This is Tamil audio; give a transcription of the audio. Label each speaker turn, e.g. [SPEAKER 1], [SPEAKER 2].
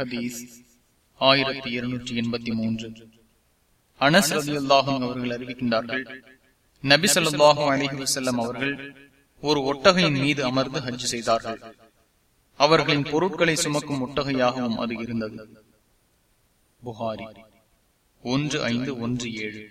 [SPEAKER 1] ஹதீஸ் ஆயிரத்தி இருநூற்றி எண்பத்தி மூன்று. அனஸ் ரதி அல்லாஹும் அவர்கள் அறிவிக்கின்றார்கள் நபி சொல்லாஹும் அலிஹி வசல்லம் அவர்கள் ஒரு ஒட்டகையின் மீது அமர்ந்து ஹஜ் செய்தார்கள். அவர்களின் பொருட்களை சுமக்கும் ஒட்டகையாகவும் அது இருந்தது. புகாரி ஒன்று ஐந்து ஒன்று ஏழு.